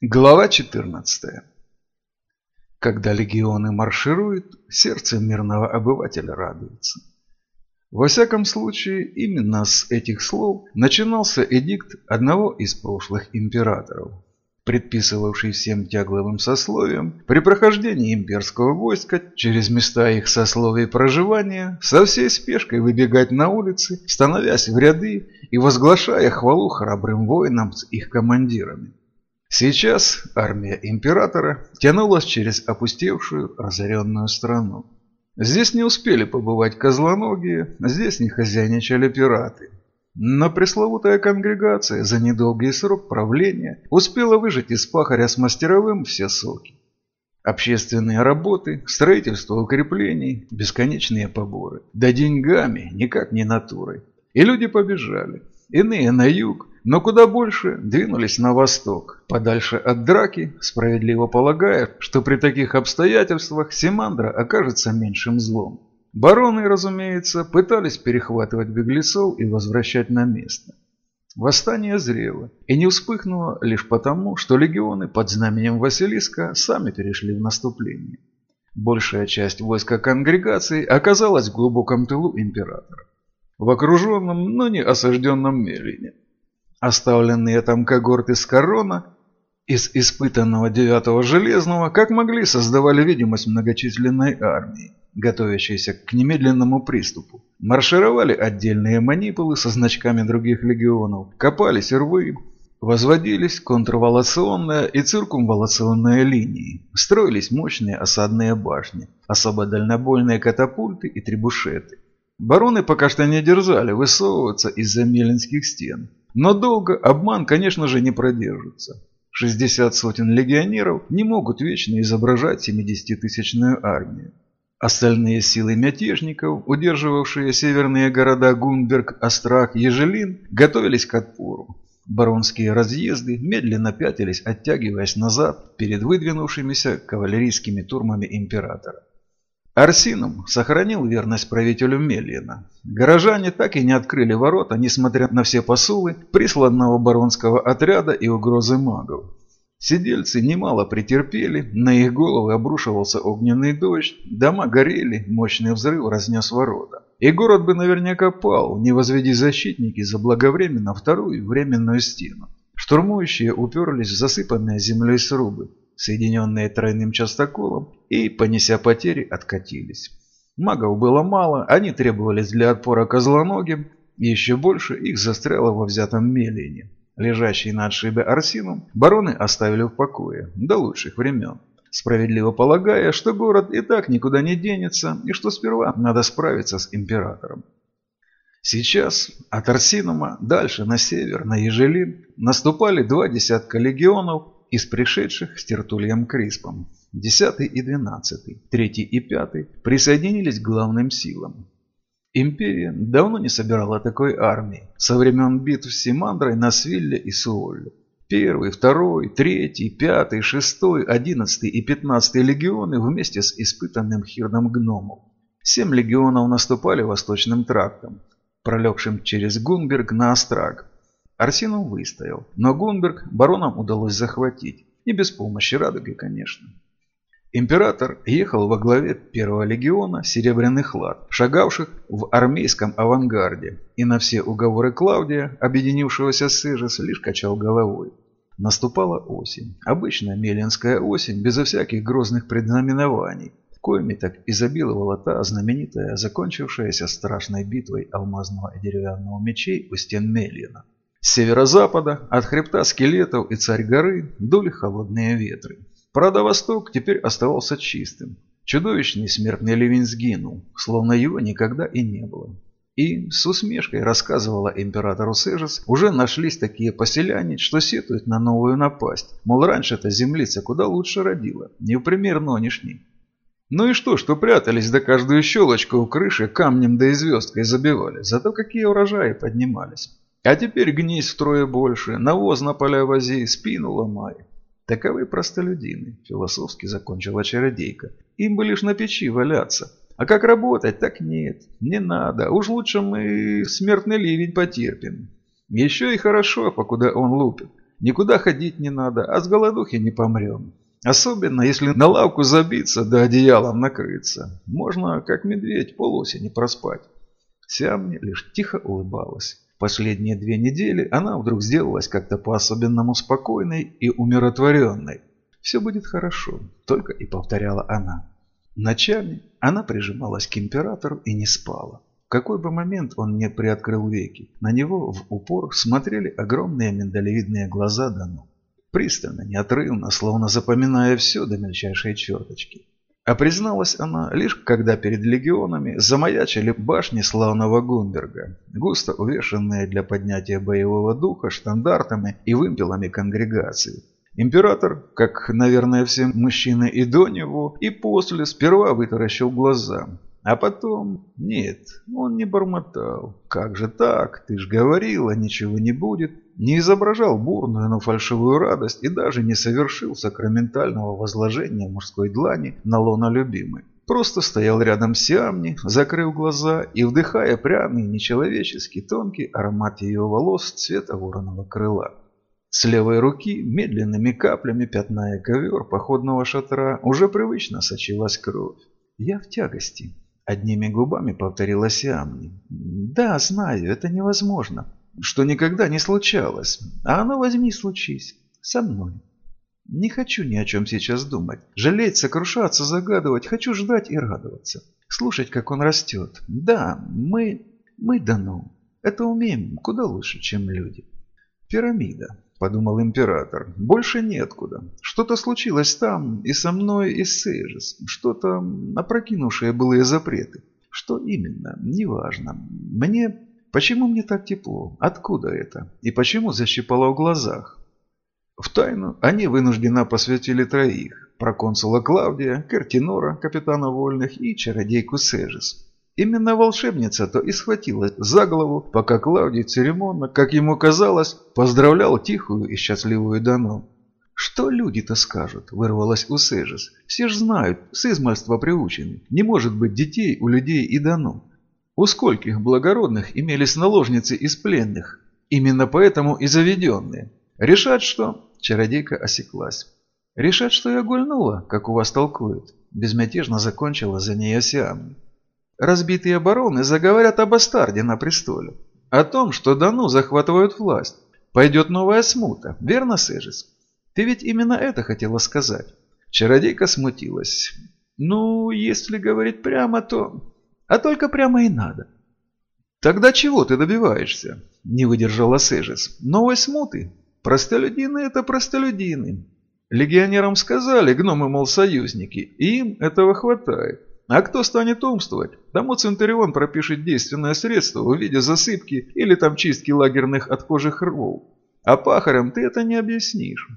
Глава 14. Когда легионы маршируют, сердце мирного обывателя радуется. Во всяком случае, именно с этих слов начинался эдикт одного из прошлых императоров, предписывавший всем тягловым сословиям при прохождении имперского войска через места их сословий проживания со всей спешкой выбегать на улицы, становясь в ряды и возглашая хвалу храбрым воинам с их командирами. Сейчас армия императора тянулась через опустевшую, разоренную страну. Здесь не успели побывать козлоногие, здесь не хозяйничали пираты. Но пресловутая конгрегация за недолгий срок правления успела выжать из пахаря с мастеровым все соки. Общественные работы, строительство укреплений, бесконечные поборы. Да деньгами, никак не натурой. И люди побежали. Иные на юг, но куда больше двинулись на восток, подальше от драки, справедливо полагая, что при таких обстоятельствах Симандра окажется меньшим злом. Бароны, разумеется, пытались перехватывать беглецов и возвращать на место. Восстание зрело и не вспыхнуло лишь потому, что легионы под знаменем Василиска сами перешли в наступление. Большая часть войска конгрегации оказалась в глубоком тылу императора, в окруженном, но не осажденном Мелине. Оставленные там когорты с корона из испытанного девятого железного, как могли, создавали видимость многочисленной армии, готовящейся к немедленному приступу. Маршировали отдельные манипулы со значками других легионов, копались рвы, возводились контрволационная и циркумволационная линии, строились мощные осадные башни, особо дальнобойные катапульты и трибушеты. Бароны пока что не дерзали высовываться из-за меленских стен, но долго обман, конечно же, не продержится. 60 сотен легионеров не могут вечно изображать 70-тысячную армию. Остальные силы мятежников, удерживавшие северные города Гунберг, Острах, Ежелин, готовились к отпору. Баронские разъезды медленно пятились, оттягиваясь назад перед выдвинувшимися кавалерийскими турмами императора. Арсинум сохранил верность правителю Мельина. Горожане так и не открыли ворота, несмотря на все посулы присланного баронского отряда и угрозы магов. Сидельцы немало претерпели, на их головы обрушивался огненный дождь, дома горели, мощный взрыв разнес ворота. И город бы наверняка пал, не возведи защитники заблаговременно вторую временную стену. Штурмующие уперлись в засыпанные землей срубы соединенные тройным частоколом, и, понеся потери, откатились. Магов было мало, они требовались для отпора козлоногим, и еще больше их застряло во взятом Мелине. Лежащий на отшибе Арсином бароны оставили в покое, до лучших времен, справедливо полагая, что город и так никуда не денется, и что сперва надо справиться с императором. Сейчас от Арсинума дальше на север, на Ежелин, наступали два десятка легионов из пришедших с Тертульем Криспом, 10 и 12, 3 и 5 присоединились к главным силам. Империя давно не собирала такой армии со времен битв с Симандрой на Свилле и Суолле. Первый, второй, третий, пятый, шестой, одиннадцатый и пятнадцатый легионы вместе с испытанным Хирдом Гномов. Семь легионов наступали восточным трактом, пролегшим через Гунберг на Остраг, Арсенов выстоял, но Гунберг баронам удалось захватить. Не без помощи Радуги, конечно. Император ехал во главе первого легиона Серебряных Лад, шагавших в армейском авангарде, и на все уговоры Клаудия, объединившегося с Эжес, лишь качал головой. Наступала осень. Обычная меленская осень, безо всяких грозных предзнаменований, коими так изобиловала та знаменитая, закончившаяся страшной битвой алмазного и деревянного мечей у стен Мелина. С северо-запада, от хребта скелетов и царь горы, дули холодные ветры. Правда, восток теперь оставался чистым. Чудовищный смертный ливень сгинул, словно его никогда и не было. И с усмешкой рассказывала императору Сежес, уже нашлись такие поселяне, что сетуют на новую напасть. Мол, раньше-то землица куда лучше родила, не в пример нынешней. Ну и что, что прятались до каждую щелочку у крыши камнем да и звездкой забивали, зато какие урожаи поднимались. А теперь гнись втрое больше, навоз на поля вози, спину ломай. Таковы простолюдины, философски закончила чародейка. Им бы лишь на печи валяться. А как работать, так нет, не надо. Уж лучше мы смертный ливень потерпим. Еще и хорошо, покуда он лупит. Никуда ходить не надо, а с голодухи не помрем. Особенно, если на лавку забиться да одеялом накрыться. Можно, как медведь, полосени проспать. Сиамни лишь тихо улыбалась. Последние две недели она вдруг сделалась как-то по-особенному спокойной и умиротворенной. «Все будет хорошо», — только и повторяла она. Ночами она прижималась к императору и не спала. В какой бы момент он не приоткрыл веки, на него в упор смотрели огромные миндалевидные глаза Дану. Пристально, неотрывно, словно запоминая все до мельчайшей черточки. А призналась она лишь когда перед легионами замаячили башни славного Гумберга, густо увешанные для поднятия боевого духа штандартами и вымпелами конгрегации. Император, как, наверное, все мужчины и до него, и после сперва вытаращил глаза, а потом... Нет, он не бормотал. Как же так? Ты ж говорила, ничего не будет. Не изображал бурную, но фальшивую радость и даже не совершил сакраментального возложения мужской длани на лона любимой. Просто стоял рядом с Сиамни, закрыв глаза и вдыхая пряный, нечеловеческий, тонкий аромат ее волос цвета вороного крыла. С левой руки медленными каплями пятная ковер походного шатра уже привычно сочилась кровь. «Я в тягости», Одними губами повторила Сиамни. «Да, знаю, это невозможно. Что никогда не случалось. А оно возьми случись. Со мной. Не хочу ни о чем сейчас думать. Жалеть, сокрушаться, загадывать. Хочу ждать и радоваться. Слушать, как он растет. Да, мы... мы дано. Это умеем куда лучше, чем люди. Пирамида подумал император. «Больше неоткуда. Что-то случилось там и со мной, и с Сейжес. Что-то опрокинувшее былые запреты. Что именно? Неважно. Мне... Почему мне так тепло? Откуда это? И почему защипало в глазах?» В тайну они вынужденно посвятили троих. Проконсула Клавдия, Картинора, капитана Вольных и чародейку Сежис. Именно волшебница-то и схватила за голову, пока Клавдий церемонно, как ему казалось, поздравлял тихую и счастливую Дану. «Что люди-то скажут?» – вырвалась у Сежис. «Все ж знают, с измальства приучены. Не может быть детей у людей и Дану. У скольких благородных имелись наложницы из пленных, именно поэтому и заведенные. Решать, что...» – чародейка осеклась. «Решать, что я гульнула, как у вас толкуют?» – безмятежно закончила за ней Осиамна. Разбитые бароны заговорят о бастарде на престоле. О том, что Дану захватывают власть. Пойдет новая смута, верно, Сежис? Ты ведь именно это хотела сказать. Чародейка смутилась. Ну, если говорить прямо, то... А только прямо и надо. Тогда чего ты добиваешься? Не выдержала Сежис. Новой смуты? Простолюдины это простолюдины. Легионерам сказали, гномы, мол, союзники, и им этого хватает. А кто станет умствовать? Тому Центурион пропишет действенное средство в виде засыпки или там чистки лагерных отхожих рвов. А пахарям ты это не объяснишь.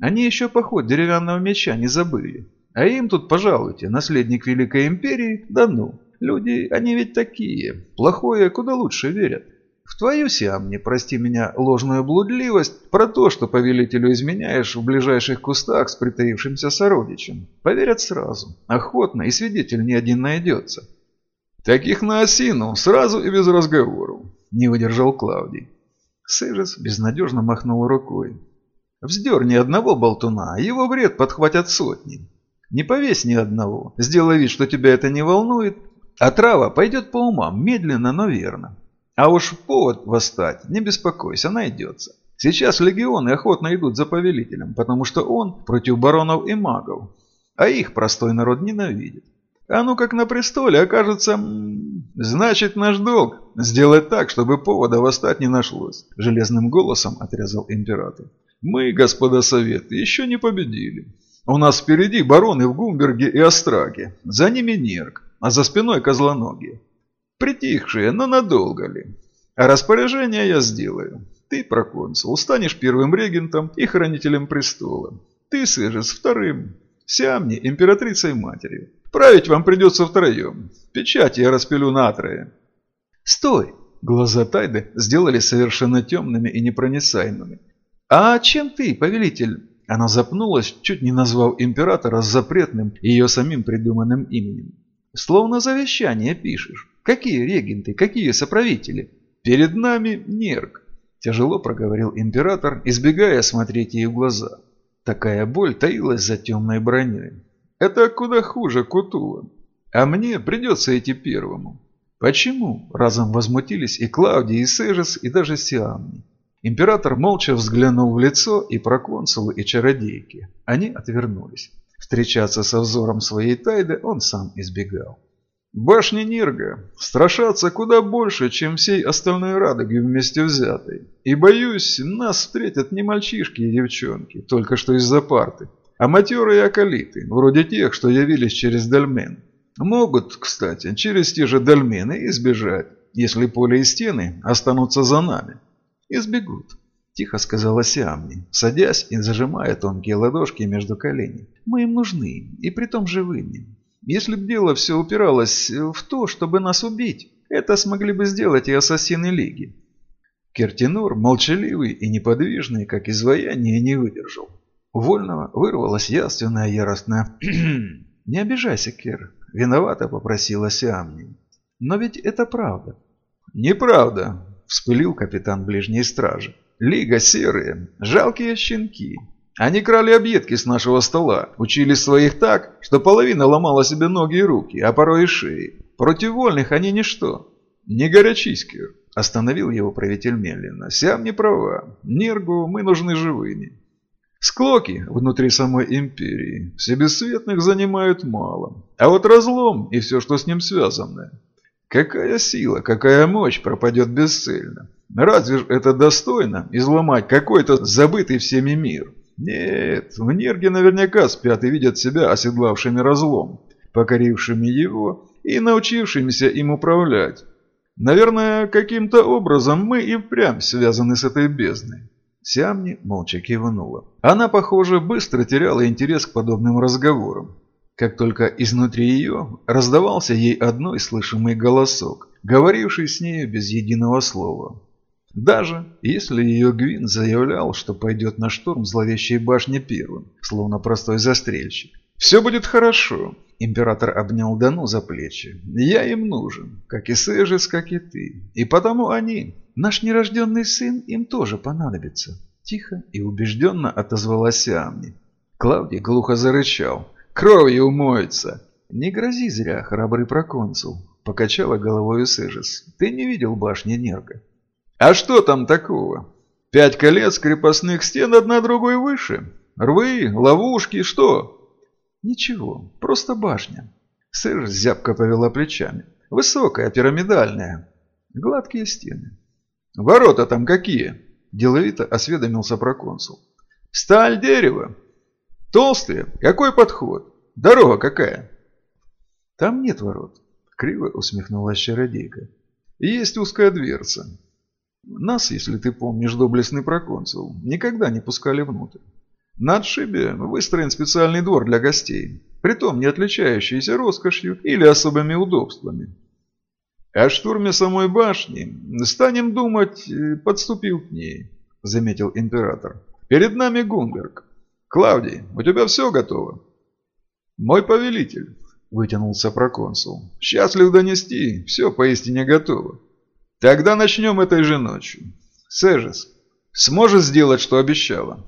Они еще поход деревянного меча не забыли. А им тут, пожалуйте, наследник Великой Империи, да ну. Люди, они ведь такие. Плохое куда лучше верят. В твою Сиамне, прости меня, ложную блудливость, про то, что повелителю изменяешь в ближайших кустах с притаившимся сородичем. Поверят сразу, охотно, и свидетель ни один найдется. Таких на осину, сразу и без разговоров, не выдержал Клавдий. Сыжес безнадежно махнул рукой. Вздерни одного болтуна, его вред подхватят сотни. Не повесь ни одного, сделай вид, что тебя это не волнует, а трава пойдет по умам, медленно, но верно. А уж повод восстать, не беспокойся, найдется. Сейчас легионы охотно идут за повелителем, потому что он против баронов и магов, а их простой народ ненавидит. А ну как на престоле окажется... Значит, наш долг сделать так, чтобы повода восстать не нашлось. Железным голосом отрезал император. Мы, господа советы, еще не победили. У нас впереди бароны в Гумберге и Остраге. За ними Нерк, а за спиной козлоногие. Притихшие, но надолго ли? Распоряжение я сделаю. Ты, проконсул, станешь первым регентом и хранителем престола. Ты, Сежес, вторым. Сиамни, императрицей матерью. Править вам придется втроем. Печать я распилю на трое. Стой! Глаза Тайды сделали совершенно темными и непроницаемыми. «А чем ты, повелитель?» Она запнулась, чуть не назвав императора запретным ее самим придуманным именем. «Словно завещание пишешь. Какие регенты, какие соправители? Перед нами Нерк. Тяжело проговорил император, избегая смотреть ей в глаза. Такая боль таилась за темной броней. Это куда хуже Кутула. А мне придется идти первому. Почему? Разом возмутились и Клавдий, и Сежес, и даже Сианни. Император молча взглянул в лицо и проконсулы, и чародейки. Они отвернулись. Встречаться со взором своей тайды он сам избегал. Башни Нирга страшатся куда больше, чем всей остальной Радоги вместе взятой. И, боюсь, нас встретят не мальчишки и девчонки, только что из-за парты, а матерые акалиты, вроде тех, что явились через Дальмен. Могут, кстати, через те же Дальмены избежать, если поле и стены останутся за нами. Избегут. Тихо сказала Сиамни, садясь и зажимая тонкие ладошки между коленей. «Мы им нужны, и притом живыми. Если б дело все упиралось в то, чтобы нас убить, это смогли бы сделать и ассасины Лиги. Кертинур, молчаливый и неподвижный, как изваяние, не выдержал. У Вольного вырвалась яственная яростная «Не обижайся, Кер», — виновата попросила Сиамни. «Но ведь это правда». «Неправда», — вспылил капитан ближней стражи. «Лига серые, жалкие щенки, они крали объедки с нашего стола, учили своих так, что половина ломала себе ноги и руки, а порой и шеи. Против вольных они ничто. Не горячись, Кир. Остановил его правитель медленно. Сям не права. Нергу мы нужны живыми. Склоки внутри самой империи все бесцветных занимают мало. А вот разлом и все, что с ним связано. Какая сила, какая мощь пропадет бесцельно. Разве ж это достойно изломать какой-то забытый всеми мир? Нет, в Нерге наверняка спят и видят себя оседлавшими разлом, покорившими его и научившимися им управлять. Наверное, каким-то образом мы и впрямь связаны с этой бездной. Сиамни молча кивнула. Она, похоже, быстро теряла интерес к подобным разговорам. Как только изнутри ее раздавался ей одной слышимый голосок, говоривший с нею без единого слова. Даже если ее Гвин заявлял, что пойдет на штурм зловещей башни первым, словно простой застрельщик. «Все будет хорошо», – император обнял Дану за плечи. «Я им нужен, как и Сэжис, как и ты. И потому они, наш нерожденный сын, им тоже понадобится». Тихо и убежденно отозвалась Амни. Клавдий глухо зарычал. «Кровью умоется!» «Не грози зря, храбрый проконсул», – покачала головой Сэжис. «Ты не видел башни Нерга?» А что там такого? Пять колец крепостных стен одна другой выше. Рвы, ловушки, что? Ничего, просто башня. Сэр зябко повела плечами. Высокая, пирамидальная. Гладкие стены. Ворота там какие? Деловито осведомился проконсул. Сталь, дерево. Толстые. Какой подход? Дорога какая? Там нет ворот. Криво усмехнулась чародейка. Есть узкая дверца. Нас, если ты помнишь, доблестный проконсул, никогда не пускали внутрь. На отшибе выстроен специальный двор для гостей, притом не отличающийся роскошью или особыми удобствами. О штурме самой башни, станем думать, подступил к ней, заметил император. Перед нами Гунберг. Клавдий, у тебя все готово? Мой повелитель, вытянулся проконсул. Счастлив донести, все поистине готово. Тогда начнем этой же ночью. Сежес, сможешь сделать, что обещала?»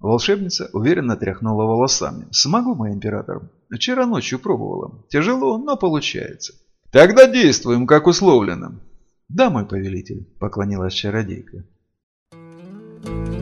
Волшебница уверенно тряхнула волосами. «Смогу, мой император. Вчера ночью пробовала. Тяжело, но получается». «Тогда действуем, как условлено». «Да, мой повелитель», — поклонилась чародейка. Thank you.